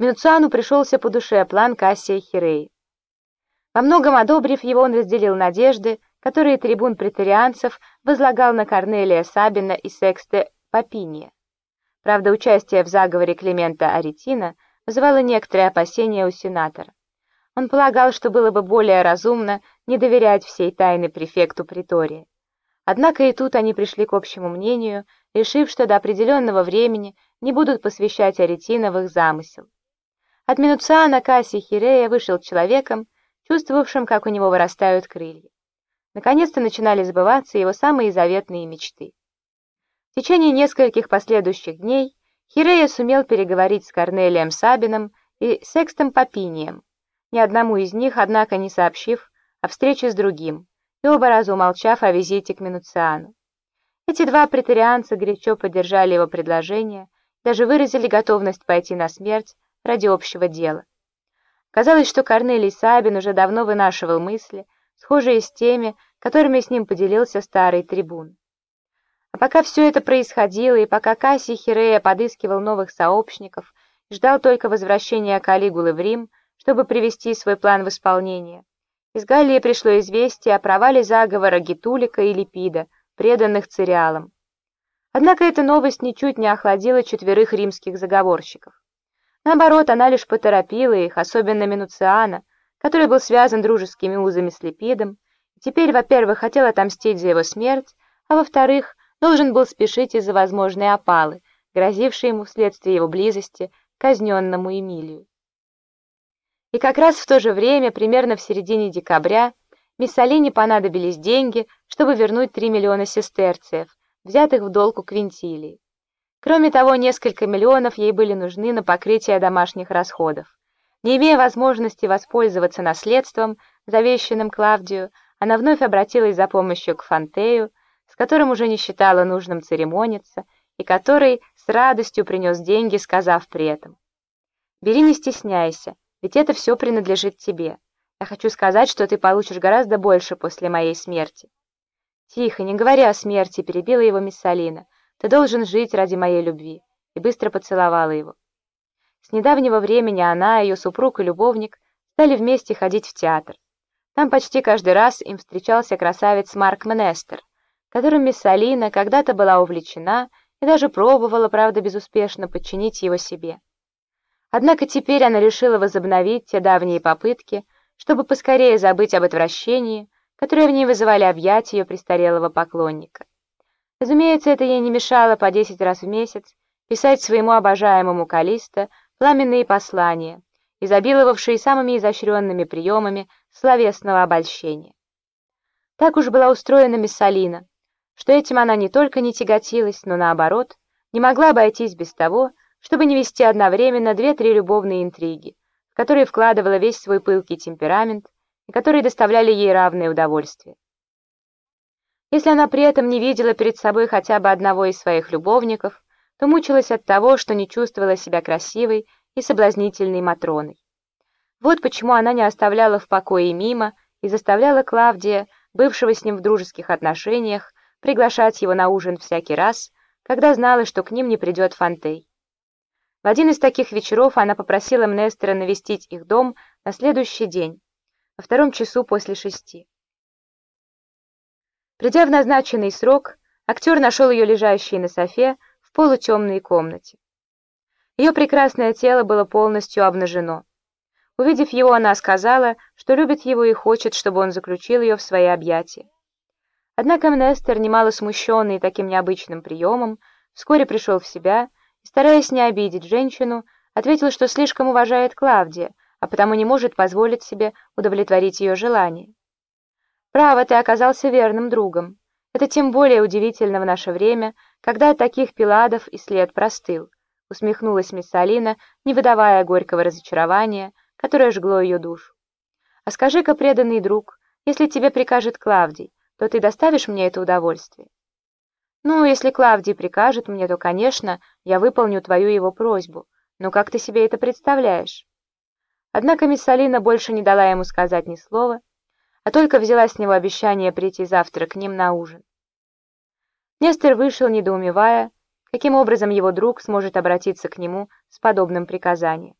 Минуциану пришелся по душе план Кассия Хиреи. Во многом одобрив его, он разделил надежды, которые трибун претарианцев возлагал на Корнелия Сабина и Секста Папиния. Правда, участие в заговоре Климента Аретина вызывало некоторые опасения у сенатора. Он полагал, что было бы более разумно не доверять всей тайны префекту притории. Однако и тут они пришли к общему мнению, решив, что до определенного времени не будут посвящать их замысел. От Минуциана Кассий Хирея вышел человеком, чувствовавшим, как у него вырастают крылья. Наконец-то начинали сбываться его самые заветные мечты. В течение нескольких последующих дней Хирея сумел переговорить с Корнелием Сабином и Секстом Папинием, ни одному из них, однако, не сообщив о встрече с другим, и оба раза умолчав о визите к Минуциану. Эти два претарианца горячо поддержали его предложение, даже выразили готовность пойти на смерть ради общего дела. Казалось, что Корнелий Сабин уже давно вынашивал мысли, схожие с теми, которыми с ним поделился старый трибун. А пока все это происходило, и пока Кассий Хирея подыскивал новых сообщников и ждал только возвращения Калигулы в Рим, чтобы привести свой план в исполнение, из Галлии пришло известие о провале заговора Гитулика и Липида, преданных Цириалам. Однако эта новость ничуть не охладила четверых римских заговорщиков. Наоборот, она лишь поторопила их, особенно Минуциана, который был связан дружескими узами с Липидом, и теперь, во-первых, хотел отомстить за его смерть, а во-вторых, должен был спешить из-за возможной опалы, грозившей ему вследствие его близости к казненному Эмилию. И как раз в то же время, примерно в середине декабря, Миссалине понадобились деньги, чтобы вернуть 3 миллиона сестерциев, взятых в долг у Квинтилии. Кроме того, несколько миллионов ей были нужны на покрытие домашних расходов. Не имея возможности воспользоваться наследством, завещанным Клавдию, она вновь обратилась за помощью к Фантею, с которым уже не считала нужным церемониться, и который с радостью принес деньги, сказав при этом, «Бери, не стесняйся, ведь это все принадлежит тебе. Я хочу сказать, что ты получишь гораздо больше после моей смерти». «Тихо, не говори о смерти», — перебила его Миссалина. Ты должен жить ради моей любви», и быстро поцеловала его. С недавнего времени она, ее супруг и любовник стали вместе ходить в театр. Там почти каждый раз им встречался красавец Марк Менестер, которым мисс Алина когда-то была увлечена и даже пробовала, правда безуспешно, подчинить его себе. Однако теперь она решила возобновить те давние попытки, чтобы поскорее забыть об отвращении, которое в ней вызывали объятия ее престарелого поклонника. Разумеется, это ей не мешало по десять раз в месяц писать своему обожаемому Калисто пламенные послания, изобиловавшие самыми изощренными приемами словесного обольщения. Так уж была устроена Миссалина, что этим она не только не тяготилась, но наоборот, не могла обойтись без того, чтобы не вести одновременно две-три любовные интриги, в которые вкладывала весь свой пылкий темперамент и которые доставляли ей равное удовольствие. Если она при этом не видела перед собой хотя бы одного из своих любовников, то мучилась от того, что не чувствовала себя красивой и соблазнительной Матроной. Вот почему она не оставляла в покое мимо и заставляла Клавдия, бывшего с ним в дружеских отношениях, приглашать его на ужин всякий раз, когда знала, что к ним не придет Фонтей. В один из таких вечеров она попросила Мнестера навестить их дом на следующий день, во втором часу после шести. Придя в назначенный срок, актер нашел ее лежащей на софе в полутемной комнате. Ее прекрасное тело было полностью обнажено. Увидев его, она сказала, что любит его и хочет, чтобы он заключил ее в свои объятия. Однако Мнестер, немало смущенный таким необычным приемом, вскоре пришел в себя и, стараясь не обидеть женщину, ответил, что слишком уважает Клавдия, а потому не может позволить себе удовлетворить ее желание. Право, ты оказался верным другом. Это тем более удивительно в наше время, когда от таких пиладов и след простыл, усмехнулась мисс Алина, не выдавая горького разочарования, которое жгло ее душу. А скажи-ка, преданный друг, если тебе прикажет Клавдий, то ты доставишь мне это удовольствие? Ну, если Клавдий прикажет мне, то, конечно, я выполню твою его просьбу. Но как ты себе это представляешь? Однако мисс Алина больше не дала ему сказать ни слова, а только взяла с него обещание прийти завтра к ним на ужин. Нестор вышел, недоумевая, каким образом его друг сможет обратиться к нему с подобным приказанием.